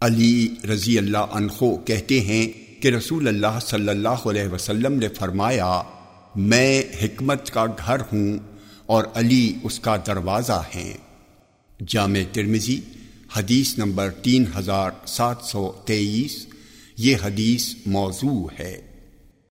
علی رضی اللہ عنہ کہتے ہیں کہ رسول اللہ صلی اللہ علیہ وسلم نے فرمایا، میں حکمت کا گھر ہوں اور علی اس کا دروازہ ہیں جامع ترمزی حدیث نمبر تین ہزار سات سو تیئیس، یہ حدیث موضوع ہے۔